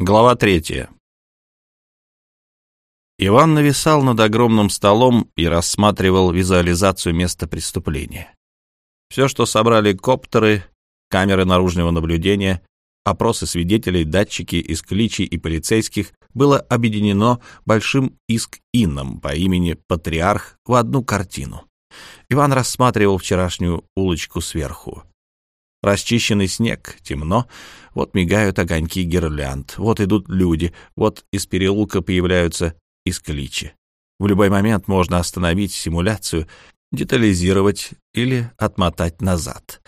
Глава третья. Иван нависал над огромным столом и рассматривал визуализацию места преступления. Все, что собрали коптеры, камеры наружного наблюдения, опросы свидетелей, датчики из кличей и полицейских, было объединено большим иск-ином по имени Патриарх в одну картину. Иван рассматривал вчерашнюю улочку сверху. Расчищенный снег, темно, вот мигают огоньки гирлянд, вот идут люди, вот из переулка появляются искличи. В любой момент можно остановить симуляцию, детализировать или отмотать назад.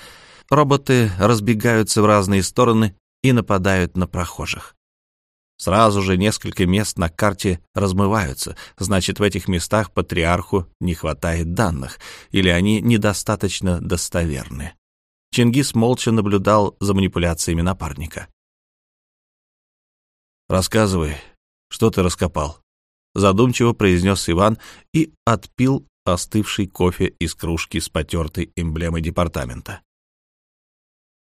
Роботы разбегаются в разные стороны и нападают на прохожих. Сразу же несколько мест на карте размываются, значит, в этих местах патриарху не хватает данных, или они недостаточно достоверны. Чингис молча наблюдал за манипуляциями напарника. «Рассказывай, что ты раскопал?» — задумчиво произнес Иван и отпил остывший кофе из кружки с потертой эмблемой департамента.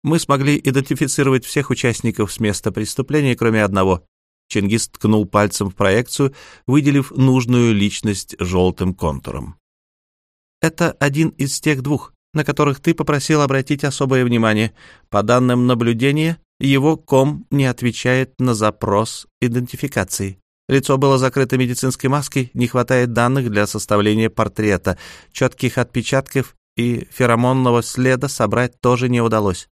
«Мы смогли идентифицировать всех участников с места преступления, кроме одного». Чингис ткнул пальцем в проекцию, выделив нужную личность желтым контуром. «Это один из тех двух на которых ты попросил обратить особое внимание. По данным наблюдения, его ком не отвечает на запрос идентификации. Лицо было закрыто медицинской маской, не хватает данных для составления портрета. Четких отпечатков и феромонного следа собрать тоже не удалось.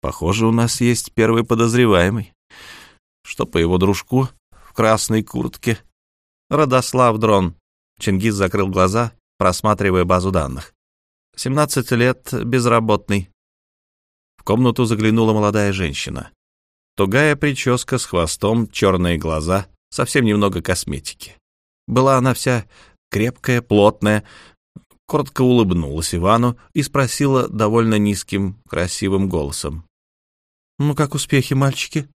Похоже, у нас есть первый подозреваемый. Что по его дружку в красной куртке? Радослав Дрон. Чингис закрыл глаза, просматривая базу данных. 17 лет, безработный. В комнату заглянула молодая женщина. Тугая прическа с хвостом, черные глаза, совсем немного косметики. Была она вся крепкая, плотная, коротко улыбнулась Ивану и спросила довольно низким, красивым голосом. «Ну, как успехи, мальчики?»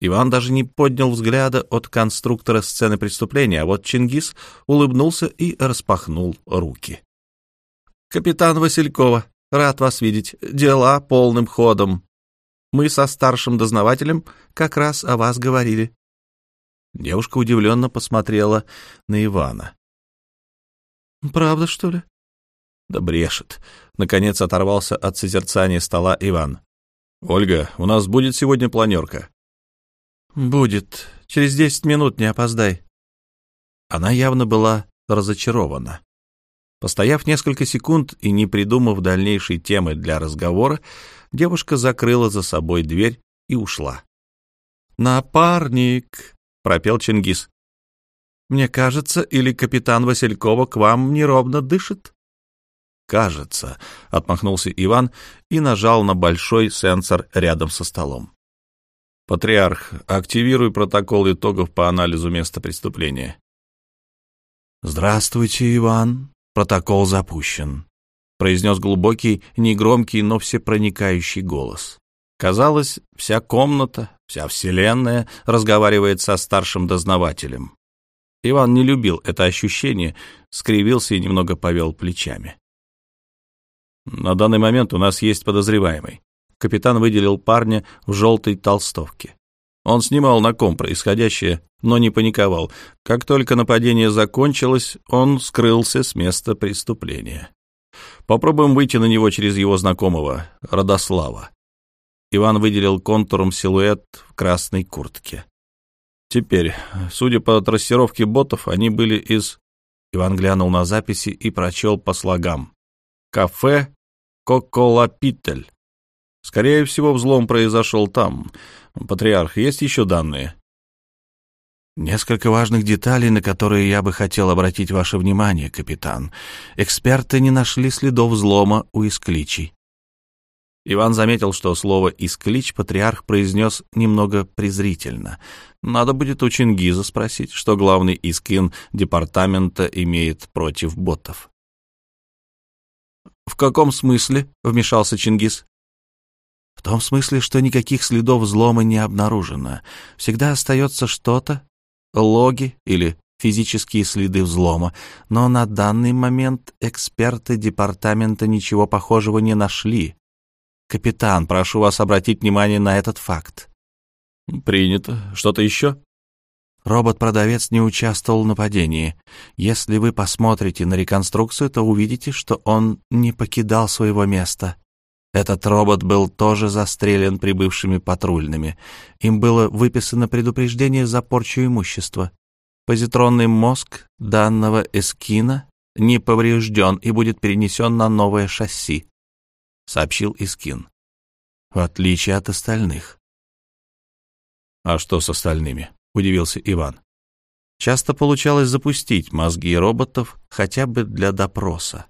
Иван даже не поднял взгляда от конструктора сцены преступления, а вот Чингис улыбнулся и распахнул руки. «Капитан Василькова, рад вас видеть. Дела полным ходом. Мы со старшим дознавателем как раз о вас говорили». Девушка удивленно посмотрела на Ивана. «Правда, что ли?» «Да брешет». Наконец оторвался от созерцания стола Иван. «Ольга, у нас будет сегодня планерка». «Будет. Через десять минут не опоздай». Она явно была разочарована. Постояв несколько секунд и не придумав дальнейшей темы для разговора, девушка закрыла за собой дверь и ушла. «Напарник!» — пропел Чингис. «Мне кажется, или капитан Василькова к вам неровно дышит?» «Кажется», — отмахнулся Иван и нажал на большой сенсор рядом со столом. «Патриарх, активируй протокол итогов по анализу места преступления». «Здравствуйте, Иван», «Протокол запущен», — произнес глубокий, негромкий, но всепроникающий голос. Казалось, вся комната, вся вселенная разговаривает со старшим дознавателем. Иван не любил это ощущение, скривился и немного повел плечами. «На данный момент у нас есть подозреваемый». Капитан выделил парня в желтой толстовке. Он снимал на ком происходящее, но не паниковал. Как только нападение закончилось, он скрылся с места преступления. Попробуем выйти на него через его знакомого, Родослава. Иван выделил контуром силуэт в красной куртке. Теперь, судя по трассировке ботов, они были из... Иван глянул на записи и прочел по слогам. «Кафе Коколапитель». Скорее всего, взлом произошел там. Патриарх, есть еще данные? Несколько важных деталей, на которые я бы хотел обратить ваше внимание, капитан. Эксперты не нашли следов взлома у искличей. Иван заметил, что слово «исклич» патриарх произнес немного презрительно. Надо будет у Чингиза спросить, что главный искин департамента имеет против ботов. «В каком смысле?» — вмешался Чингис. В том смысле, что никаких следов взлома не обнаружено. Всегда остается что-то, логи или физические следы взлома, но на данный момент эксперты департамента ничего похожего не нашли. Капитан, прошу вас обратить внимание на этот факт. Принято. Что-то еще? Робот-продавец не участвовал в нападении. Если вы посмотрите на реконструкцию, то увидите, что он не покидал своего места. Этот робот был тоже застрелен прибывшими патрульными. Им было выписано предупреждение за порчу имущества. Позитронный мозг данного эскина не поврежден и будет перенесен на новое шасси, — сообщил Искин. В отличие от остальных. «А что с остальными?» — удивился Иван. Часто получалось запустить мозги роботов хотя бы для допроса.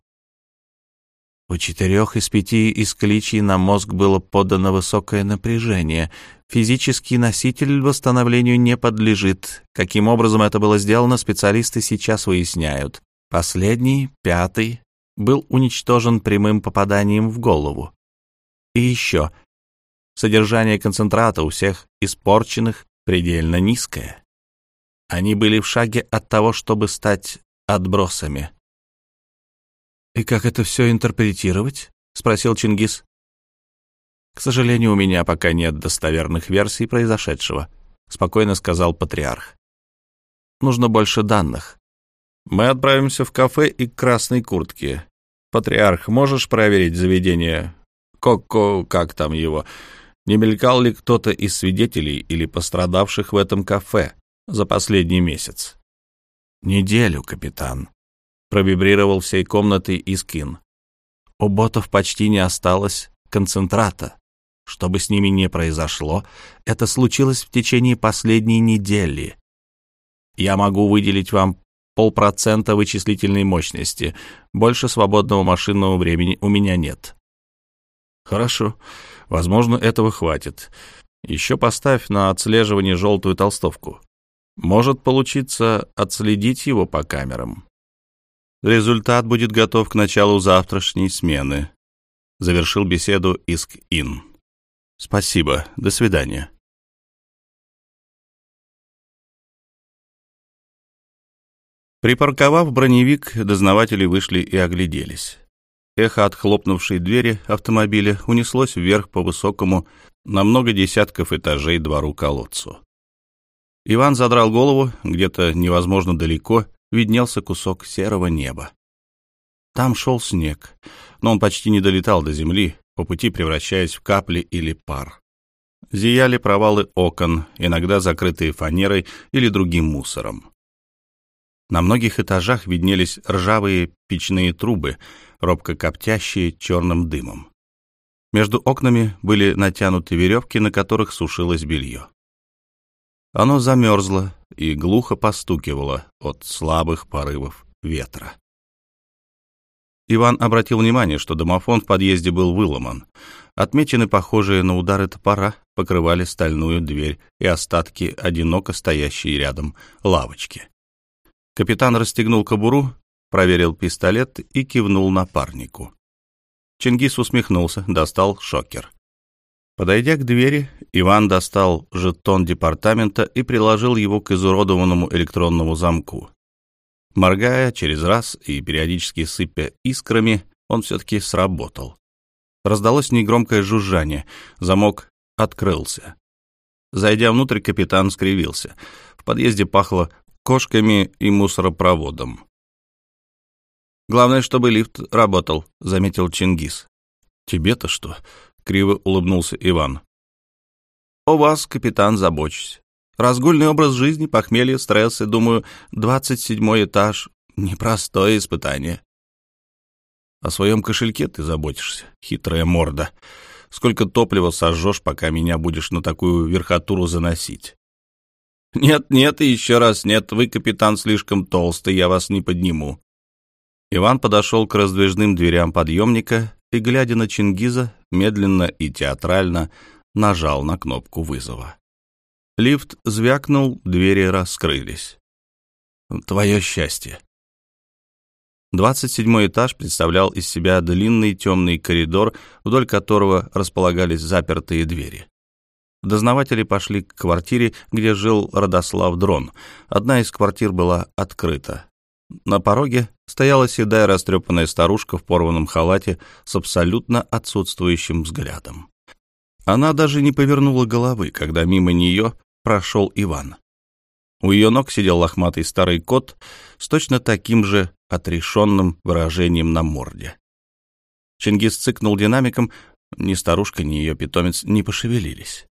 У четырех из пяти искличий на мозг было подано высокое напряжение. Физический носитель восстановлению не подлежит. Каким образом это было сделано, специалисты сейчас выясняют. Последний, пятый, был уничтожен прямым попаданием в голову. И еще. Содержание концентрата у всех испорченных предельно низкое. Они были в шаге от того, чтобы стать отбросами. «И как это все интерпретировать?» — спросил Чингис. «К сожалению, у меня пока нет достоверных версий произошедшего», — спокойно сказал патриарх. «Нужно больше данных». «Мы отправимся в кафе и к красной куртке. Патриарх, можешь проверить заведение? Коко, как там его? Не мелькал ли кто-то из свидетелей или пострадавших в этом кафе за последний месяц?» «Неделю, капитан», провибрировал всей комнатой Искин. У ботов почти не осталось концентрата. Что бы с ними ни произошло, это случилось в течение последней недели. Я могу выделить вам полпроцента вычислительной мощности. Больше свободного машинного времени у меня нет. Хорошо. Возможно, этого хватит. Еще поставь на отслеживание желтую толстовку. Может получиться отследить его по камерам. Результат будет готов к началу завтрашней смены. Завершил беседу Иск-Ин. Спасибо. До свидания. Припарковав броневик, дознаватели вышли и огляделись. Эхо от хлопнувшей двери автомобиля унеслось вверх по высокому, на много десятков этажей двору-колодцу. Иван задрал голову, где-то невозможно далеко, виднелся кусок серого неба. Там шел снег, но он почти не долетал до земли, по пути превращаясь в капли или пар. Зияли провалы окон, иногда закрытые фанерой или другим мусором. На многих этажах виднелись ржавые печные трубы, робко коптящие черным дымом. Между окнами были натянуты веревки, на которых сушилось белье. Оно замерзло и глухо постукивало от слабых порывов ветра. Иван обратил внимание, что домофон в подъезде был выломан. Отмечены похожие на удары топора, покрывали стальную дверь и остатки одиноко стоящей рядом лавочки. Капитан расстегнул кобуру, проверил пистолет и кивнул напарнику. Чингис усмехнулся, достал шокер. Подойдя к двери, Иван достал жетон департамента и приложил его к изуродованному электронному замку. Моргая через раз и периодически сыпя искрами, он все-таки сработал. Раздалось негромкое жужжание, замок открылся. Зайдя внутрь, капитан скривился. В подъезде пахло кошками и мусоропроводом. «Главное, чтобы лифт работал», — заметил Чингис. «Тебе-то что?» — криво улыбнулся Иван. «О вас, капитан, забочусь. Разгульный образ жизни, похмелье, стрессы, думаю, двадцать седьмой этаж — непростое испытание». «О своем кошельке ты заботишься, хитрая морда. Сколько топлива сожжешь, пока меня будешь на такую верхотуру заносить?» «Нет, нет и еще раз нет, вы, капитан, слишком толстый, я вас не подниму». Иван подошел к раздвижным дверям подъемника и, глядя на Чингиза, медленно и театрально нажал на кнопку вызова. Лифт звякнул, двери раскрылись. «Твое счастье!» Двадцать седьмой этаж представлял из себя длинный темный коридор, вдоль которого располагались запертые двери. Дознаватели пошли к квартире, где жил Родослав Дрон. Одна из квартир была открыта. На пороге стояла седая растрепанная старушка в порванном халате с абсолютно отсутствующим взглядом. Она даже не повернула головы, когда мимо нее прошел Иван. У ее ног сидел лохматый старый кот с точно таким же отрешенным выражением на морде. Чингис цыкнул динамиком, ни старушка, ни ее питомец не пошевелились.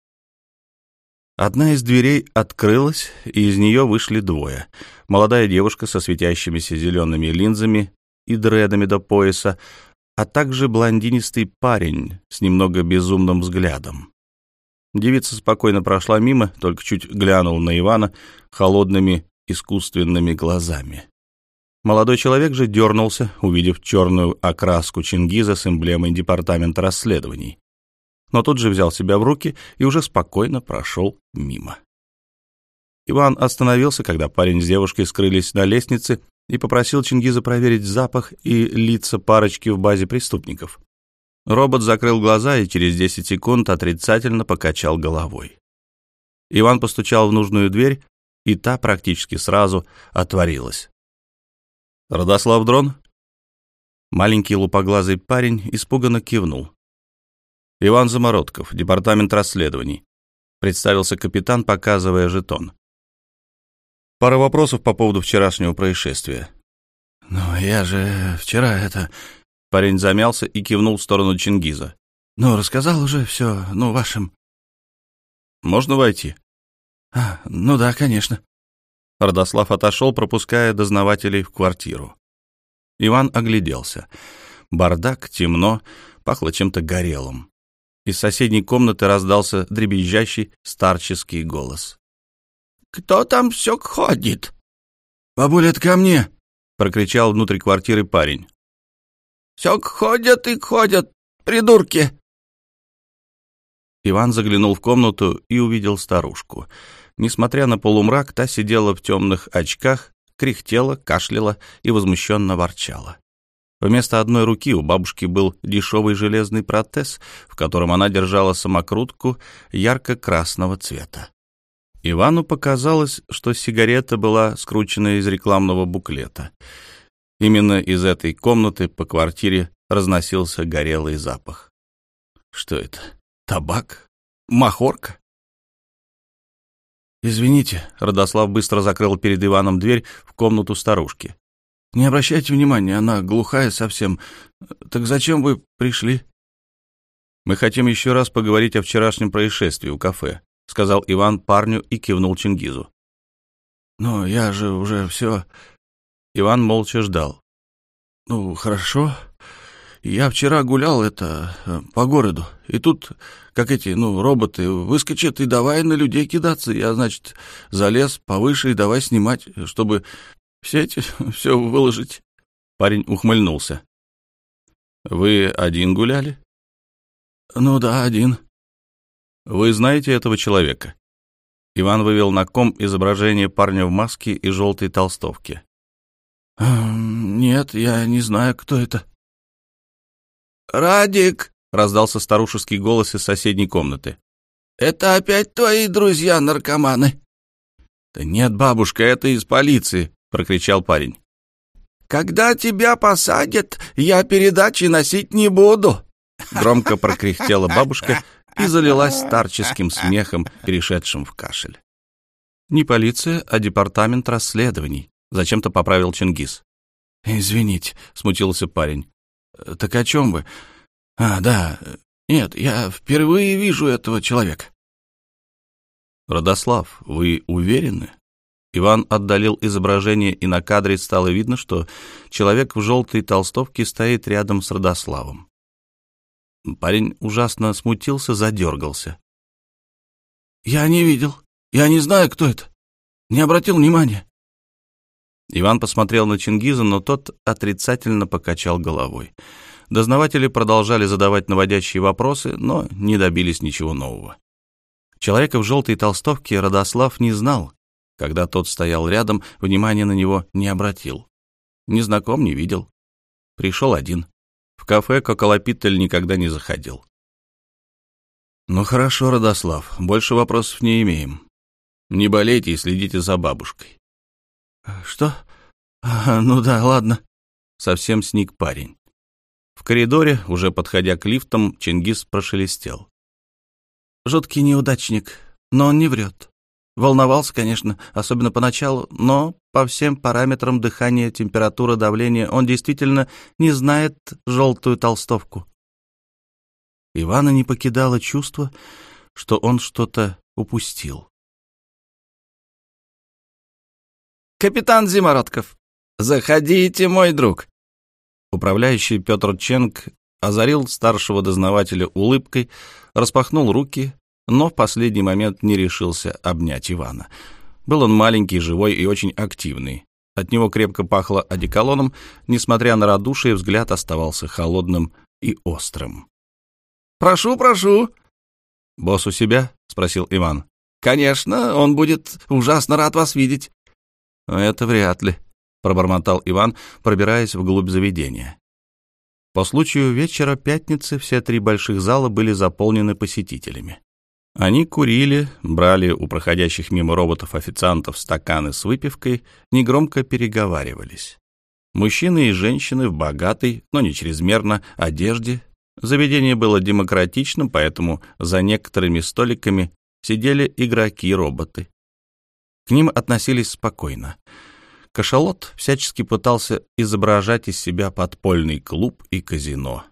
Одна из дверей открылась, и из нее вышли двое. Молодая девушка со светящимися зелеными линзами и дредами до пояса, а также блондинистый парень с немного безумным взглядом. Девица спокойно прошла мимо, только чуть глянула на Ивана холодными искусственными глазами. Молодой человек же дернулся, увидев черную окраску Чингиза с эмблемой департамента расследований. Но тут же взял себя в руки и уже спокойно прошел мимо. Иван остановился, когда парень с девушкой скрылись на лестнице и попросил Чингиза проверить запах и лица парочки в базе преступников. Робот закрыл глаза и через 10 секунд отрицательно покачал головой. Иван постучал в нужную дверь, и та практически сразу отворилась. «Родослав Дрон?» Маленький лупоглазый парень испуганно кивнул. «Иван Замородков, департамент расследований», — представился капитан, показывая жетон. Пара вопросов по поводу вчерашнего происшествия. «Ну, я же вчера это...» Парень замялся и кивнул в сторону Чингиза. «Ну, рассказал уже все, ну, вашим...» «Можно войти?» «А, ну да, конечно». Родослав отошел, пропуская дознавателей в квартиру. Иван огляделся. Бардак, темно, пахло чем-то горелым. Из соседней комнаты раздался дребезжащий старческий голос. «Кто там все ходит?» «Бабуля, это ко мне!» — прокричал внутри квартиры парень. «Все ходят и ходят, придурки!» Иван заглянул в комнату и увидел старушку. Несмотря на полумрак, та сидела в темных очках, кряхтела, кашляла и возмущенно ворчала. Вместо одной руки у бабушки был дешевый железный протез, в котором она держала самокрутку ярко-красного цвета. Ивану показалось, что сигарета была скручена из рекламного буклета. Именно из этой комнаты по квартире разносился горелый запах. Что это? Табак? Махорка? «Извините», — Родослав быстро закрыл перед Иваном дверь в комнату старушки. «Не обращайте внимания, она глухая совсем. Так зачем вы пришли?» «Мы хотим еще раз поговорить о вчерашнем происшествии у кафе», — сказал Иван парню и кивнул Чингизу. «Но я же уже все...» Иван молча ждал. «Ну, хорошо. Я вчера гулял это по городу, и тут, как эти, ну, роботы, выскочат и давай на людей кидаться. Я, значит, залез повыше и давай снимать, чтобы все эти, все выложить». Парень ухмыльнулся. «Вы один гуляли?» «Ну да, один». «Вы знаете этого человека?» Иван вывел на ком изображение парня в маске и желтой толстовке. «Нет, я не знаю, кто это». «Радик!» — раздался старушеский голос из соседней комнаты. «Это опять твои друзья-наркоманы?» «Да нет, бабушка, это из полиции!» — прокричал парень. «Когда тебя посадят, я передачи носить не буду!» Громко прокряхтела бабушка и залилась старческим смехом, перешедшим в кашель. «Не полиция, а департамент расследований», — зачем-то поправил Чингис. «Извините», — смутился парень. «Так о чем вы?» «А, да. Нет, я впервые вижу этого человека». «Родослав, вы уверены?» Иван отдалил изображение, и на кадре стало видно, что человек в желтой толстовке стоит рядом с Родославом. Парень ужасно смутился, задергался. «Я не видел. Я не знаю, кто это. Не обратил внимания». Иван посмотрел на Чингиза, но тот отрицательно покачал головой. Дознаватели продолжали задавать наводящие вопросы, но не добились ничего нового. Человека в желтой толстовке Родослав не знал. Когда тот стоял рядом, внимания на него не обратил. Ни знаком, не видел. Пришел один. В кафе Коколопитель никогда не заходил. «Ну хорошо, Родослав, больше вопросов не имеем. Не болейте и следите за бабушкой». «Что? А, ну да, ладно». Совсем сник парень. В коридоре, уже подходя к лифтам, Чингис прошелестел. жуткий неудачник, но он не врет. Волновался, конечно, особенно поначалу, но по всем параметрам дыхания, температура, давления он действительно не знает желтую толстовку. Ивана не покидало чувство, что он что-то упустил. «Капитан Зимородков, заходите, мой друг!» Управляющий Петр Ченг озарил старшего дознавателя улыбкой, распахнул руки, но в последний момент не решился обнять Ивана. Был он маленький, живой и очень активный. От него крепко пахло одеколоном, несмотря на радушие, взгляд оставался холодным и острым. «Прошу, прошу!» «Босс у себя?» — спросил Иван. «Конечно, он будет ужасно рад вас видеть». «Это вряд ли», — пробормотал Иван, пробираясь вглубь заведения. По случаю вечера пятницы все три больших зала были заполнены посетителями. Они курили, брали у проходящих мимо роботов-официантов стаканы с выпивкой, негромко переговаривались. Мужчины и женщины в богатой, но не чрезмерно, одежде. Заведение было демократичным, поэтому за некоторыми столиками сидели игроки-роботы. К ним относились спокойно. Кашалот всячески пытался изображать из себя подпольный клуб и казино.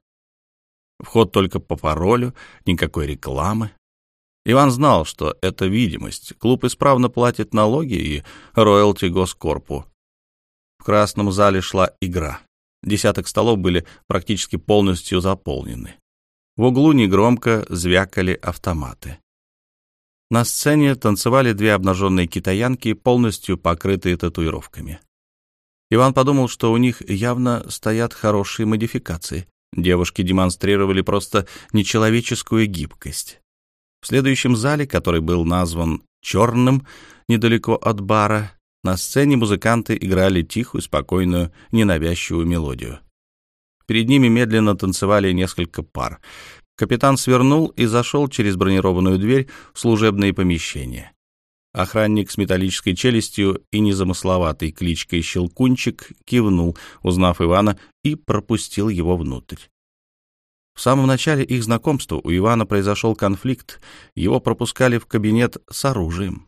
Вход только по паролю, никакой рекламы. Иван знал, что это видимость. Клуб исправно платит налоги и роялти Госкорпу. В красном зале шла игра. Десяток столов были практически полностью заполнены. В углу негромко звякали автоматы. На сцене танцевали две обнаженные китаянки, полностью покрытые татуировками. Иван подумал, что у них явно стоят хорошие модификации. Девушки демонстрировали просто нечеловеческую гибкость. В следующем зале, который был назван «Черным», недалеко от бара, на сцене музыканты играли тихую, спокойную, ненавязчивую мелодию. Перед ними медленно танцевали несколько пар. Капитан свернул и зашел через бронированную дверь в служебные помещения. Охранник с металлической челюстью и незамысловатой кличкой Щелкунчик кивнул, узнав Ивана, и пропустил его внутрь. В самом начале их знакомства у Ивана произошел конфликт, его пропускали в кабинет с оружием.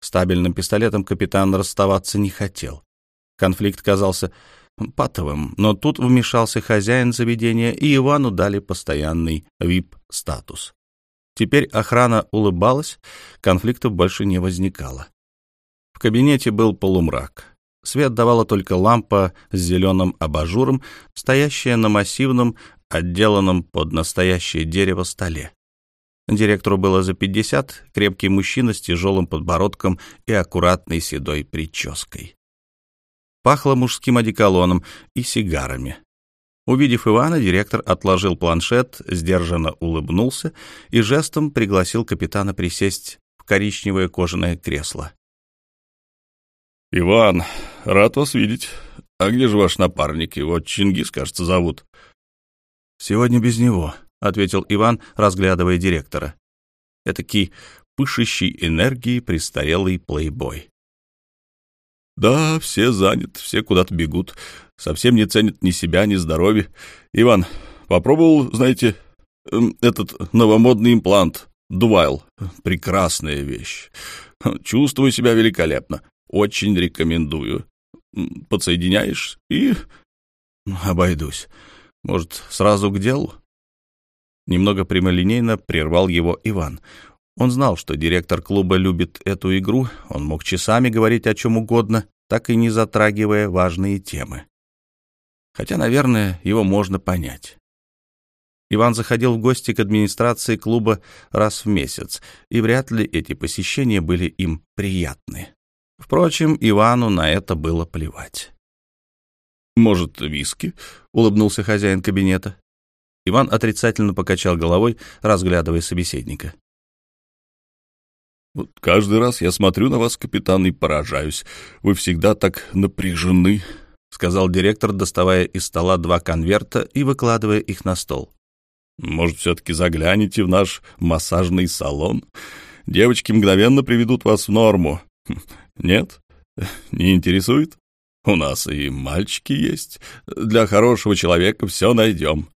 С табельным пистолетом капитан расставаться не хотел. Конфликт казался патовым, но тут вмешался хозяин заведения, и Ивану дали постоянный вип-статус. Теперь охрана улыбалась, конфликтов больше не возникало. В кабинете был полумрак. Свет давала только лампа с зеленым абажуром, стоящая на массивном, отделанном под настоящее дерево столе. Директору было за пятьдесят, крепкий мужчина с тяжелым подбородком и аккуратной седой прической. Пахло мужским одеколоном и сигарами. Увидев Ивана, директор отложил планшет, сдержанно улыбнулся и жестом пригласил капитана присесть в коричневое кожаное кресло. «Иван, рад вас видеть. А где же ваш напарник? Его Чингис, кажется, зовут». «Сегодня без него», — ответил Иван, разглядывая директора. Этакий пышущий энергией престарелый плейбой. «Да, все заняты, все куда-то бегут, совсем не ценят ни себя, ни здоровья. Иван, попробовал, знаете, эм, этот новомодный имплант, Дуайл. Прекрасная вещь. Чувствую себя великолепно. Очень рекомендую. Подсоединяешь и...» «Обойдусь. Может, сразу к делу?» Немного прямолинейно прервал его Иван. Он знал, что директор клуба любит эту игру, он мог часами говорить о чем угодно, так и не затрагивая важные темы. Хотя, наверное, его можно понять. Иван заходил в гости к администрации клуба раз в месяц, и вряд ли эти посещения были им приятны. Впрочем, Ивану на это было плевать. «Может, виски?» — улыбнулся хозяин кабинета. Иван отрицательно покачал головой, разглядывая собеседника. «Вот каждый раз я смотрю на вас, капитан, и поражаюсь. Вы всегда так напряжены», — сказал директор, доставая из стола два конверта и выкладывая их на стол. «Может, все-таки загляните в наш массажный салон? Девочки мгновенно приведут вас в норму. Хм, нет? Не интересует? У нас и мальчики есть. Для хорошего человека все найдем.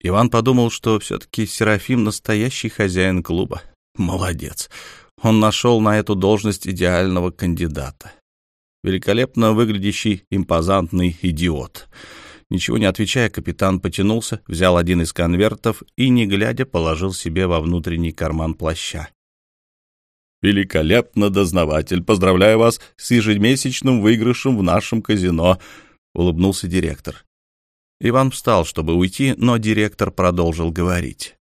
Иван подумал, что все-таки Серафим настоящий хозяин клуба. Молодец. Он нашел на эту должность идеального кандидата. Великолепно выглядящий импозантный идиот. Ничего не отвечая, капитан потянулся, взял один из конвертов и, не глядя, положил себе во внутренний карман плаща. «Великолепно, дознаватель! Поздравляю вас с ежемесячным выигрышем в нашем казино!» — улыбнулся директор. Иван встал, чтобы уйти, но директор продолжил говорить.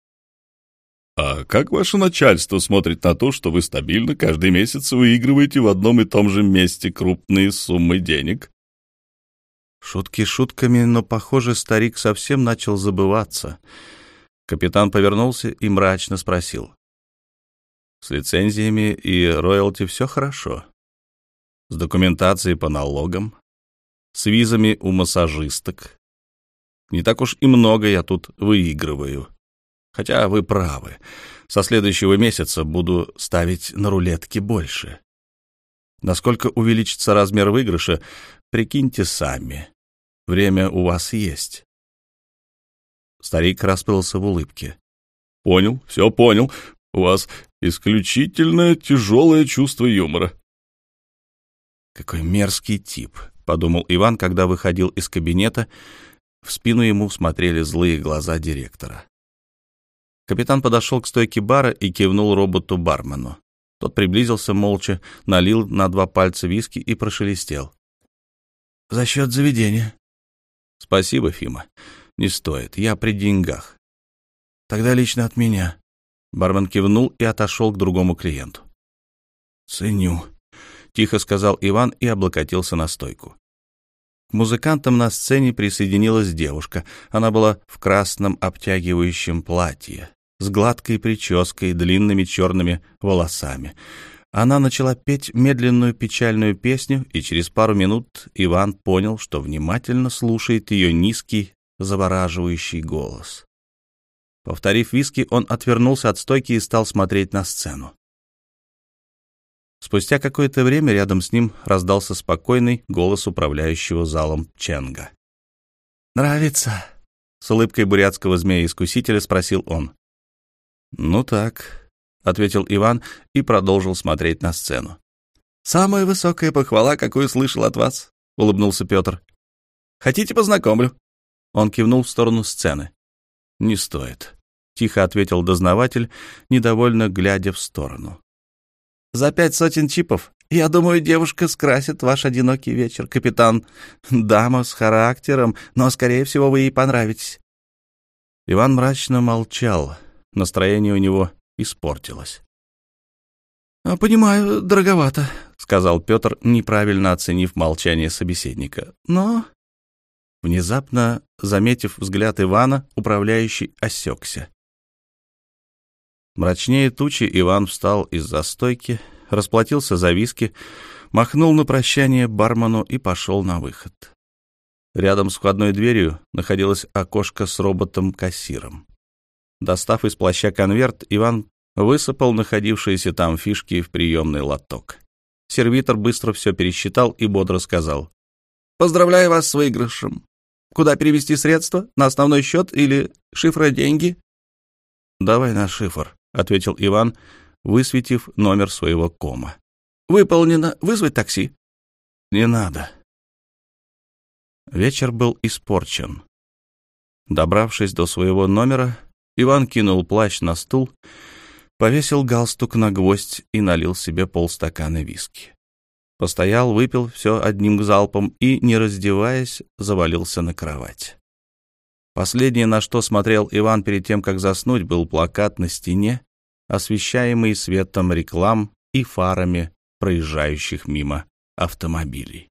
«А как ваше начальство смотрит на то, что вы стабильно каждый месяц выигрываете в одном и том же месте крупные суммы денег?» Шутки шутками, но, похоже, старик совсем начал забываться. Капитан повернулся и мрачно спросил. «С лицензиями и роялти все хорошо? С документацией по налогам? С визами у массажисток?» Не так уж и много я тут выигрываю. Хотя вы правы. Со следующего месяца буду ставить на рулетки больше. Насколько увеличится размер выигрыша, прикиньте сами. Время у вас есть. Старик расплылся в улыбке. Понял, все понял. У вас исключительно тяжелое чувство юмора. Какой мерзкий тип, подумал Иван, когда выходил из кабинета, в спину ему смотрели злые глаза директора. Капитан подошел к стойке бара и кивнул роботу-бармену. Тот приблизился молча, налил на два пальца виски и прошелестел. — За счет заведения. — Спасибо, Фима. Не стоит. Я при деньгах. — Тогда лично от меня. Бармен кивнул и отошел к другому клиенту. — Ценю, — тихо сказал Иван и облокотился на стойку. К музыкантам на сцене присоединилась девушка. Она была в красном обтягивающем платье, с гладкой прической, длинными черными волосами. Она начала петь медленную печальную песню, и через пару минут Иван понял, что внимательно слушает ее низкий, завораживающий голос. Повторив виски, он отвернулся от стойки и стал смотреть на сцену. Спустя какое-то время рядом с ним раздался спокойный голос управляющего залом Ченга. «Нравится?» — с улыбкой бурятского змея-искусителя спросил он. «Ну так», — ответил Иван и продолжил смотреть на сцену. «Самая высокая похвала, какую слышал от вас», — улыбнулся Петр. «Хотите, познакомлю?» Он кивнул в сторону сцены. «Не стоит», — тихо ответил дознаватель, недовольно глядя в сторону. За пять сотен чипов. Я думаю, девушка скрасит ваш одинокий вечер, капитан. Дама с характером, но, скорее всего, вы ей понравитесь». Иван мрачно молчал. Настроение у него испортилось. «А, «Понимаю, дороговато», — сказал Петр, неправильно оценив молчание собеседника. «Но...» Внезапно, заметив взгляд Ивана, управляющий осекся. Мрачнее тучи Иван встал из-за стойки, расплатился за виски, махнул на прощание бармену и пошел на выход. Рядом с входной дверью находилось окошко с роботом-кассиром. Достав из плаща конверт, Иван высыпал находившиеся там фишки в приемный лоток. Сервитор быстро все пересчитал и бодро сказал. «Поздравляю вас с выигрышем. Куда перевести средства? На основной счет или шифра деньги?» «Давай на шифр», — ответил Иван, высветив номер своего кома. «Выполнено. Вызвать такси?» «Не надо». Вечер был испорчен. Добравшись до своего номера, Иван кинул плащ на стул, повесил галстук на гвоздь и налил себе полстакана виски. Постоял, выпил все одним залпом и, не раздеваясь, завалился на кровать. Последнее, на что смотрел Иван перед тем, как заснуть, был плакат на стене, освещаемый светом реклам и фарами проезжающих мимо автомобилей.